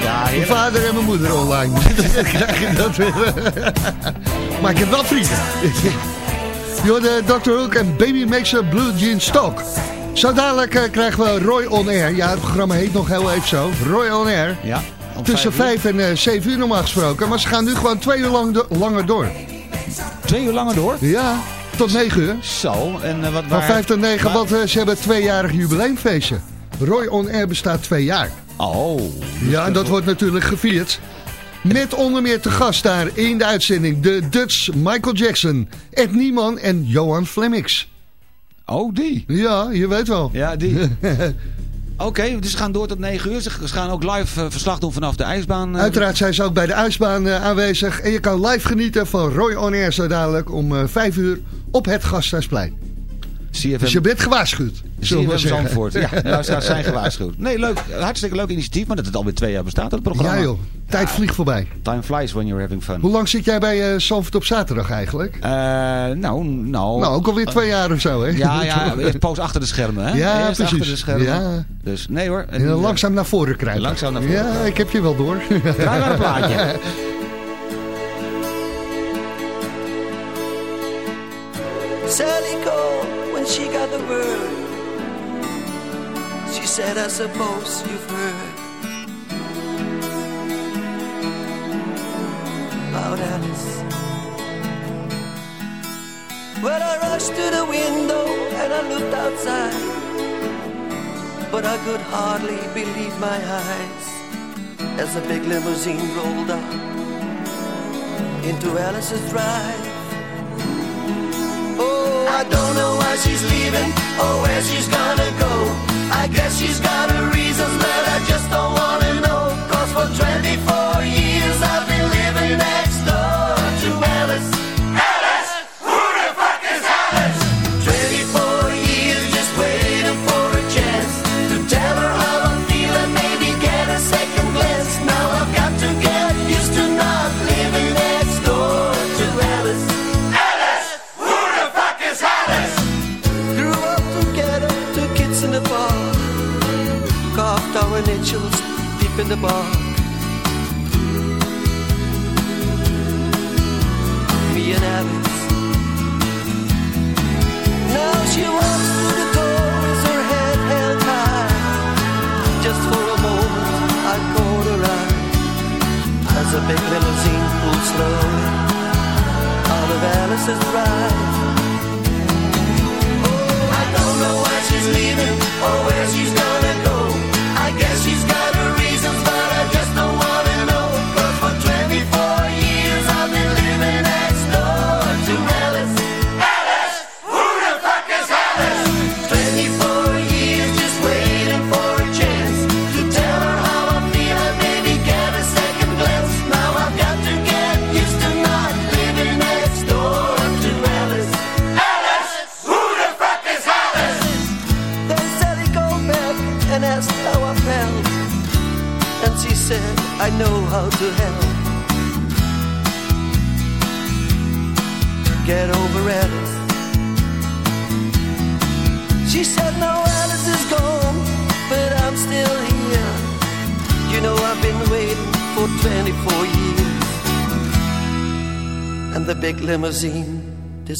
Ja, Mijn vader en mijn moeder online. Dan krijg je dat weer. maar ik heb wel vrienden. Joh, de Dr. Hook en Baby Makes a Blue Jeans Talk. Zo dadelijk eh, krijgen we Roy On Air. Ja, het programma heet nog heel even zo. Roy On Air. Ja, Tussen vijf uur. 5 en eh 7 uur normaal gesproken. Maar ze gaan nu gewoon twee uur lang do- langer door. Twee uur langer door. Ja, tot 9 uur. Zo, en eh, wat Van waar... 5 tot 9, waar- want eh, ze hebben een tweejarig jubileumfeestje. Roy On Air bestaat twee jaar. Oh. Ja, en dat wordt natuurlijk gevierd. Met onder meer te gast daar in de uitzending de Dutch Michael Jackson, Ed Nieman en Johan Flemmix. Oh, die. Ja, je weet wel. Ja, die. Oké, dus ze gaan door tot 9 uur. Ze gaan ook live eh, verslag doen vanaf de ijsbaan. eh. Uiteraard zijn ze ook bij de ijsbaan eh, aanwezig. En je kan live genieten van Roy On Air zo dadelijk om eh 5 uur op het Gasthuisplein. CFM, Dus je bent gewaarschuwd. CFM. Zandvoort. Ja, luisteraars zijn gewaarschuwd. Nee, leuk. Hartstikke leuk initiatief, maar dat het alweer twee jaar bestaat, dat programma. Ja joh, tijd vliegt voorbij. Time flies when you're having fun. Hoe lang zit jij bij eh Zandvoort op zaterdag eigenlijk? Eh, nou, nou... Nou, ook alweer twee jaar of zo hè? Ja, ja, poos achter de schermen, hè? Ja, eerst precies. achter de schermen. Ja. Dus, nee hoor. En dan langzaam naar voren krijgen. Langzaam naar voren Ja, ik heb je wel door. Draai maar een plaatje. said, I suppose you've heard about Alice. Well, I rushed to the window and I looked outside, but I could hardly believe my eyes as a big limousine rolled up into Alice's drive. Oh, I don't know why she's leaving or where she's gonna go. I guess she's got her reasons, but I just don't in the bar. Me and Alice. Now she walks through the door with her head held high. Just for a moment, I caught her eye as a big limousine pulled slowly out of Alice's ride. Oh, I don't know why she's leaving or where she's gonna go.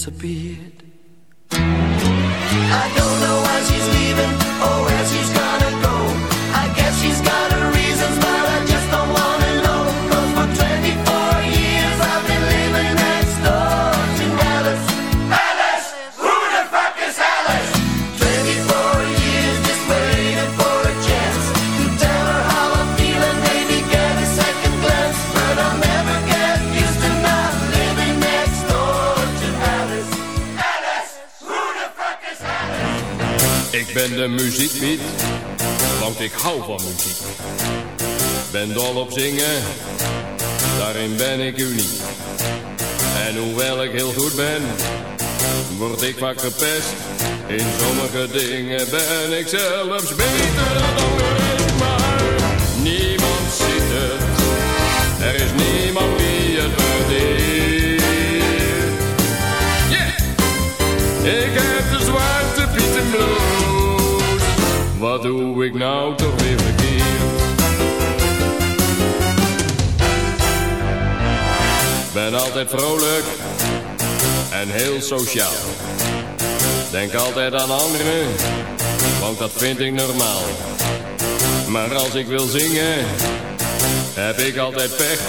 Disappeared. I ik hou van muziek. Ben dol op zingen, daarin ben ik uniek. En hoewel ik heel goed ben, word ik vaak gepest. In sommige dingen ben ik zelfs beter dan rest. Maar niemand ziet het, er is niemand die het waardeert. Yeah! Ik heb de zwarte pieten blues. Wat doe ik nou toch weer verkeerd? Ben altijd vrolijk en heel sociaal. Denk altijd aan anderen, want dat vind ik normaal. Maar als ik wil zingen, heb ik altijd pech.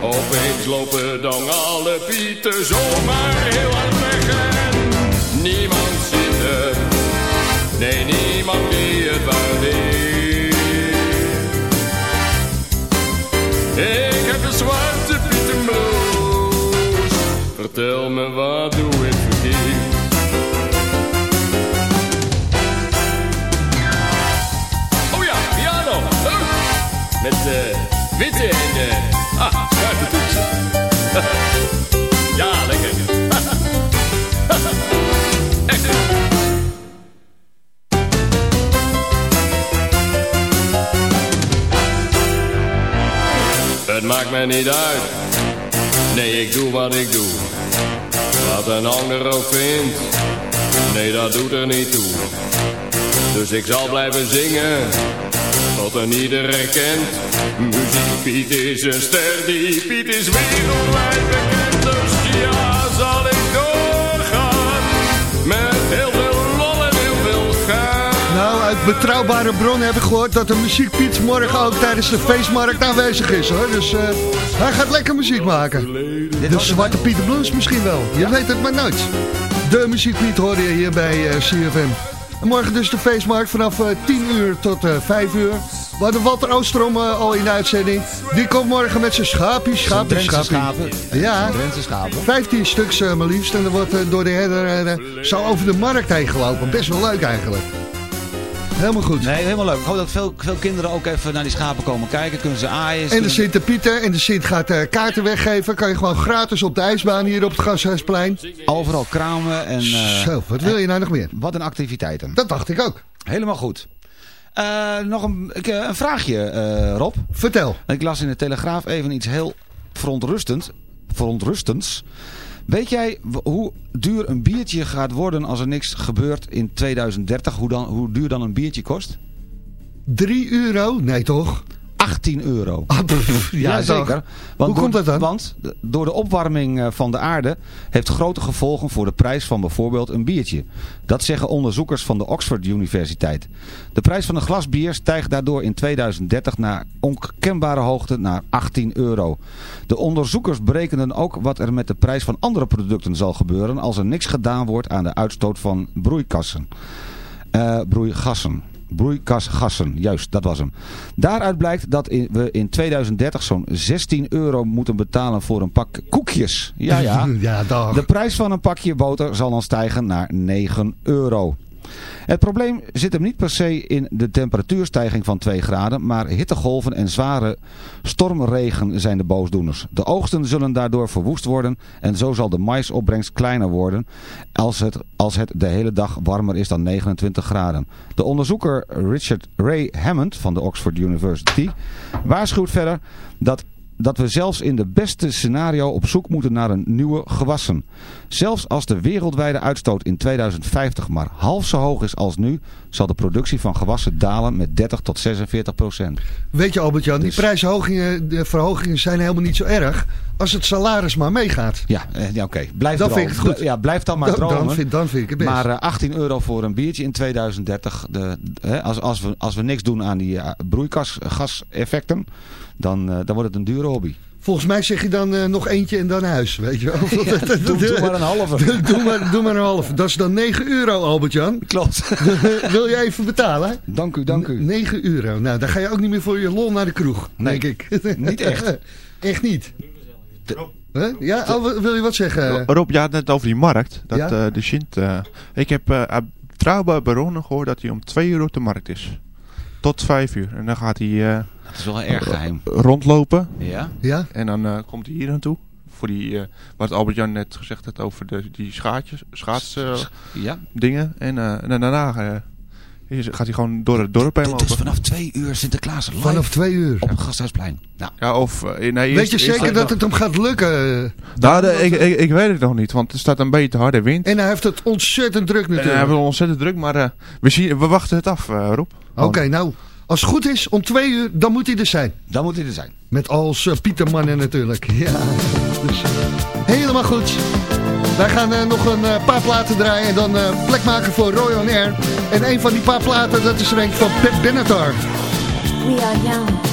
Opeens lopen dan alle pieten zomaar heel hard weg. En niemand ziet het, nee niemand Vertel me wat doe ik verkeerd. Oh ja, piano. Huh? Met eh witte en eh ah, zwarte toetsen. ja, lekker. Het maakt mij niet uit. Nee, ik doe wat ik doe. Wat een ander ook vindt. Nee, dat doet er niet toe. Dus ik zal blijven zingen. Tot een ieder herkent. Muziek Piet is een ster. Die Piet is wereldwijd bekend. Betrouwbare bron heb ik gehoord dat de muziekpiet morgen ook tijdens de feestmarkt aanwezig is hoor. Dus eh, hij gaat lekker muziek maken. De Zwarte Pieter Blues misschien wel. Je weet het maar nooit. De muziekpiet hoor je hier bij eh, CFM. En morgen dus de feestmarkt vanaf eh, 10 uur tot eh 5 uur. We hadden Walter Oostrom eh, al in de uitzending. Die komt morgen met zijn Drentse schaapjes. schapen. Ja, schapen. 15 stuks eh, maar liefst. En er wordt eh, door de herder eh, zo over de markt heen gelopen. Best wel leuk eigenlijk. Helemaal goed. Nee, helemaal leuk. Ik hoop dat veel, veel kinderen ook even naar die schapen komen kijken. Kunnen ze aaien. En de kunnen- Sint Pieter en de Sint gaat eh, kaarten weggeven. Kan je gewoon gratis op de ijsbaan hier op het Gashuisplein. Overal kramen en... eh, Zo, wat wil je nou nog meer? Wat een activiteiten. Dat dacht ik ook. Helemaal goed. Eh, nog een, eh, een vraagje, eh, Rob. Vertel. Ik las in de Telegraaf even iets heel verontrustend, verontrustends. Weet jij hoe duur een biertje gaat worden als er niks gebeurt in 2030? Hoe, dan, hoe duur dan een biertje kost? 3 euro? Nee toch? 18 euro. ja, zeker. Want Hoe komt dat dan? Want door de opwarming eh, van de aarde heeft grote gevolgen voor de prijs van bijvoorbeeld een biertje. Dat zeggen onderzoekers van de Oxford Universiteit. De prijs van een glas bier stijgt daardoor in 2030 naar onkenbare hoogte naar 18 euro. De onderzoekers berekenen ook wat er met de prijs van andere producten zal gebeuren als er niks gedaan wordt aan de uitstoot van broeikassen. Eh, broeigassen. Broeikasgassen, juist, dat was hem. Daaruit blijkt dat we in 2030 zo'n 16 euro moeten betalen voor een pak koekjes. Ja, ja. ja, dag. De prijs van een pakje boter zal dan stijgen naar 9 euro. Het probleem zit hem niet per se in de temperatuurstijging van 2 graden, maar hittegolven en zware stormregen zijn de boosdoeners. De oogsten zullen daardoor verwoest worden en zo zal de maisopbrengst kleiner worden als het, als het de hele dag warmer is dan 29 graden. De onderzoeker Richard Ray Hammond van de Oxford University waarschuwt verder dat dat we zelfs in de beste scenario op zoek moeten naar een nieuwe gewassen. Zelfs als de wereldwijde uitstoot in 2050 maar half zo hoog is als nu, zal de productie van gewassen dalen met 30 tot 46 procent. Weet je Albert-Jan, die Dus- prijsverhogingen de verhogingen zijn helemaal niet zo erg. Als het salaris maar meegaat. Ja, eh, ja oké. Blijf Dan dromen. vind ik het goed. Ja, blijf dan maar Dan- dromen. dan vind- dan vind ik het best. Maar eh, 18 euro voor een biertje in 2030. De, hè, als, als, we, als we niks doen aan die uh, broeikasgaseffecten, dan, eh, dan wordt het een dure hobby. Volgens mij zeg je dan eh, nog eentje en dan huis, weet je wel. doe- doe maar een halve. doe, maar, doe maar een halve. Dat is dan 9 euro, Albert-Jan. Klopt. Wil je even betalen? Dank u, dank u. 9 euro. Nou, dan ga je ook niet meer voor je lol naar de kroeg, Nee, denk ik. niet echt. echt niet. Huh? Ja, oh, wil je wat zeggen? Rob, je had net over die markt. Dat Ja? eh, de Sint. eh, ik heb eh uit betrouwbare bronnen gehoord dat hij om 2 uur op de markt is. Tot 5 uur. En dan gaat hij eh, Dat is wel erg geheim. rondlopen. Ja? Ja? En dan eh, komt hij hier naartoe. Voor die, eh, wat Albert-Jan net gezegd had over de, die schaatjes, schaats eh, Ja. dingen. En, eh, en dan daarna eh, gaat hij gewoon door het dorp heen lopen. is vanaf 2 uur Sinterklaas live Vanaf 2 uur. op het Gasthuisplein. Nou, Ja, of, eh, nee, Weet eerst- je zeker hij dat nog- het hem gaat lukken? Nou, de- ik, ik, ik weet het nog niet, want er staat een beetje harde wind. En hij heeft het ontzettend druk En we natuurlijk. hebben ontzettend druk, maar eh, we, zien, we wachten het af, eh, Rob. Oké, nou, als het goed is, om 2 uur, dan moet hij er zijn. dan moet hij er zijn. Met als uh, Pietermannen natuurlijk. Ja, dus helemaal goed. Wij gaan nog een paar platen draaien en dan eh, plek maken voor Roy on Air. En een van die paar platen, dat is er een van Pep Benatar. We are young.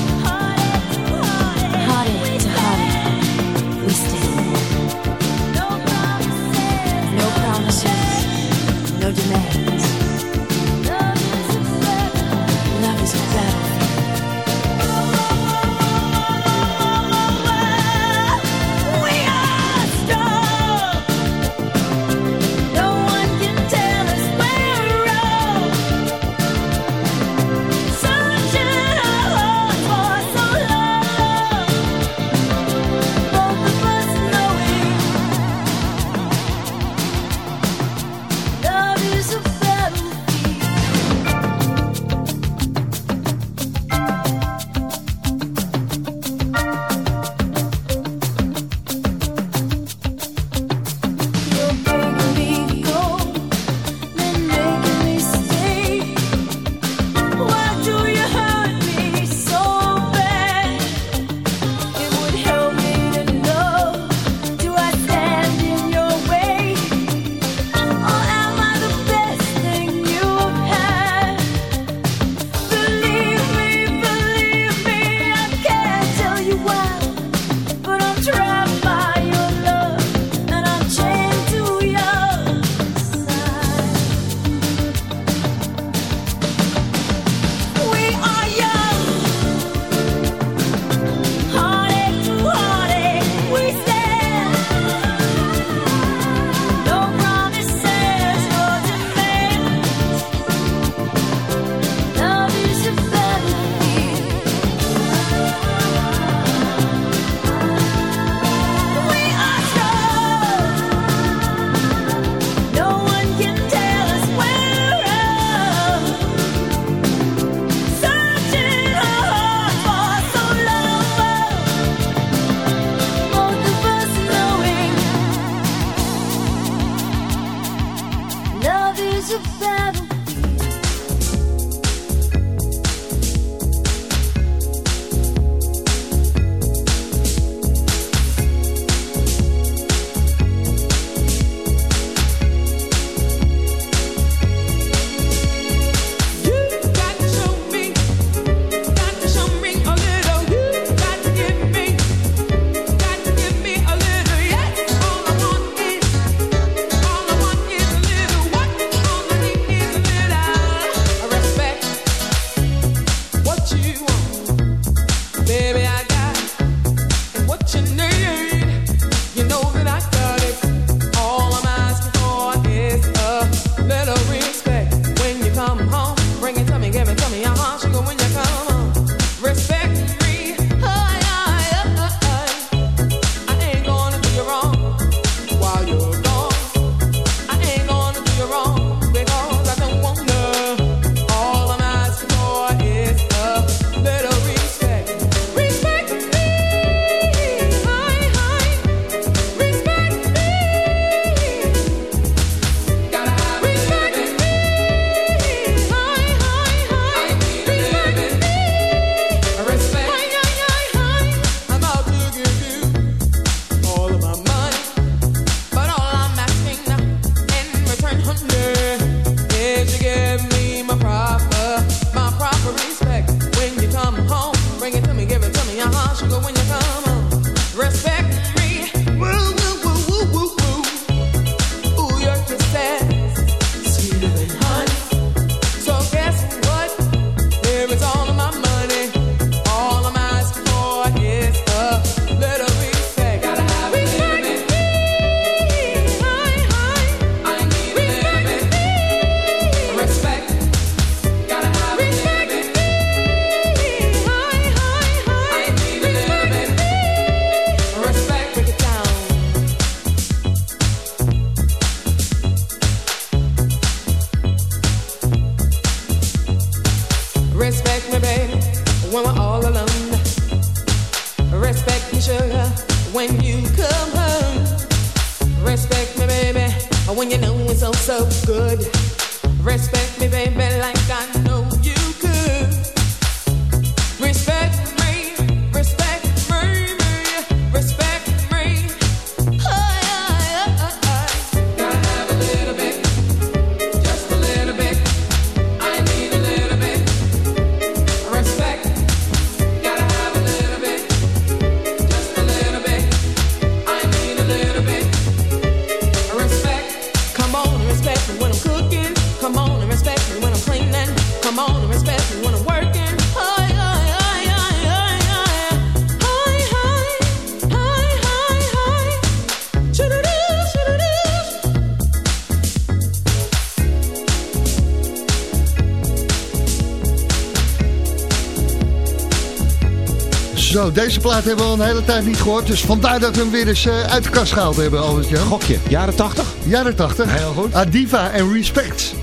Zo, deze plaat hebben we al een hele tijd niet gehoord. Dus vandaar dat we hem weer eens eh, uit de kast gehaald hebben, Albertje. Gokje, jaren 80? Jaren 80. Heel goed. Adiva en Respect.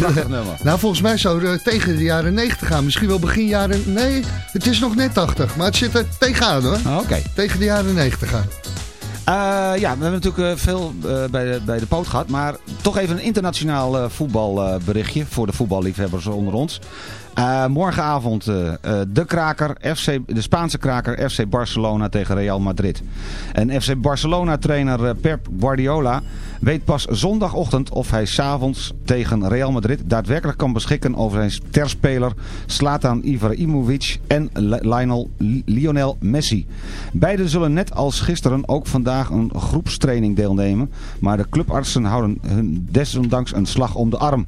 Nou, volgens mij zou het eh, tegen de jaren 90 gaan. Misschien wel begin jaren... Nee, het is nog net 80. Maar het zit er tegenaan hoor. Ah, Oké. Tegen de jaren 90 gaan. Eh, ja, we hebben natuurlijk eh, veel eh, bij, de, bij de poot gehad. Maar toch even een internationaal voetbalberichtje voor de voetballiefhebbers onder ons. Eh, morgenavond de kraker, FC, de Spaanse kraker FC Barcelona tegen Real Madrid. En FC Barcelona-trainer eh, Pep Guardiola weet pas zondagochtend of hij s'avonds tegen Real Madrid daadwerkelijk kan beschikken over zijn sterspeler Zlatan Ibrahimovic en Lionel, Lionel Messi. Beiden zullen net als gisteren ook vandaag een groepstraining deelnemen, maar de clubartsen houden hun desondanks een slag om de arm.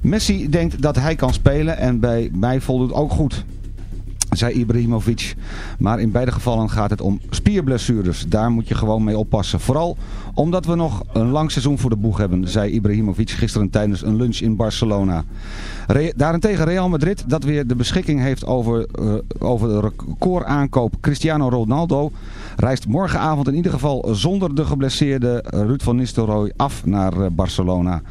Messi denkt dat hij kan spelen en bij mij voldoet ook goed zei Ibrahimovic. Maar in beide gevallen gaat het om spierblessures. Daar moet je gewoon mee oppassen. Vooral omdat we nog een lang seizoen voor de boeg hebben, zei Ibrahimovic gisteren tijdens een lunch in Barcelona. Re- daarentegen Real Madrid, dat weer de beschikking heeft over, eh, over de recordaankoop Cristiano Ronaldo, reist morgenavond in ieder geval zonder de geblesseerde Ruud van Nistelrooy af naar eh, Barcelona.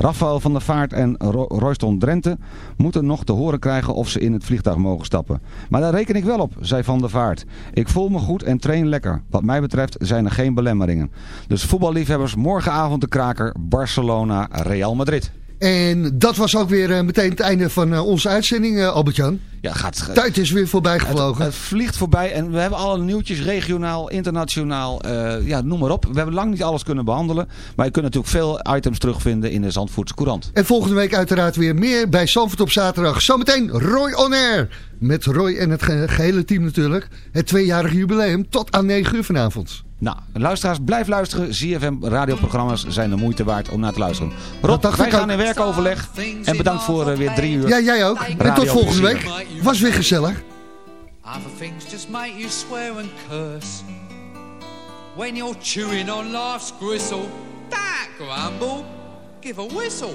Rafael van der Vaart en Ro Royston Drenthe moeten nog te horen krijgen of ze in het vliegtuig mogen stappen. Maar daar reken ik wel op, zei Van der Vaart. Ik voel me goed en train lekker. Wat mij betreft zijn er geen belemmeringen. Dus voetballiefhebbers, morgenavond de kraker Barcelona Real Madrid. En dat was ook weer eh, meteen het einde van eh, onze uitzending, eh, Albert-Jan. Ja, gaat, Tijd is weer voorbij gevlogen. Het, het vliegt voorbij en we hebben alle nieuwtjes, regionaal, internationaal, ja, noem maar op. We hebben lang niet alles kunnen behandelen, maar je kunt natuurlijk veel items terugvinden in de Zandvoortse Courant. En volgende week uiteraard weer meer bij Zandvoort op zaterdag. Zometeen Roy On Air. Met Roy en het ge- gehele team natuurlijk. Het tweejarig jubileum tot aan 9 uur vanavond. Nou, luisteraars, blijf luisteren. ZFM radioprogramma's zijn de moeite waard om naar te luisteren. Rob, wij ik gaan ook. in werkoverleg. En bedankt voor eh, weer drie uur. Ja, jij ook. En tot volgende week. Was weer gezellig. Other things just make you swear and curse. When you're chewing on life's gristle, that grumble, give a whistle.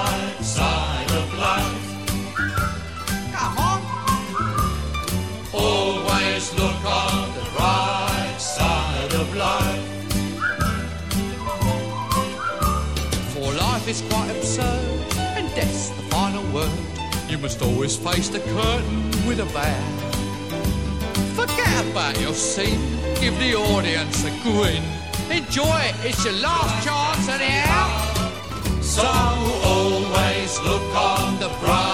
must always face the curtain with a bow. Forget about your scene, give the audience a grin. Enjoy it, it's your last chance anyhow. So always look on the bright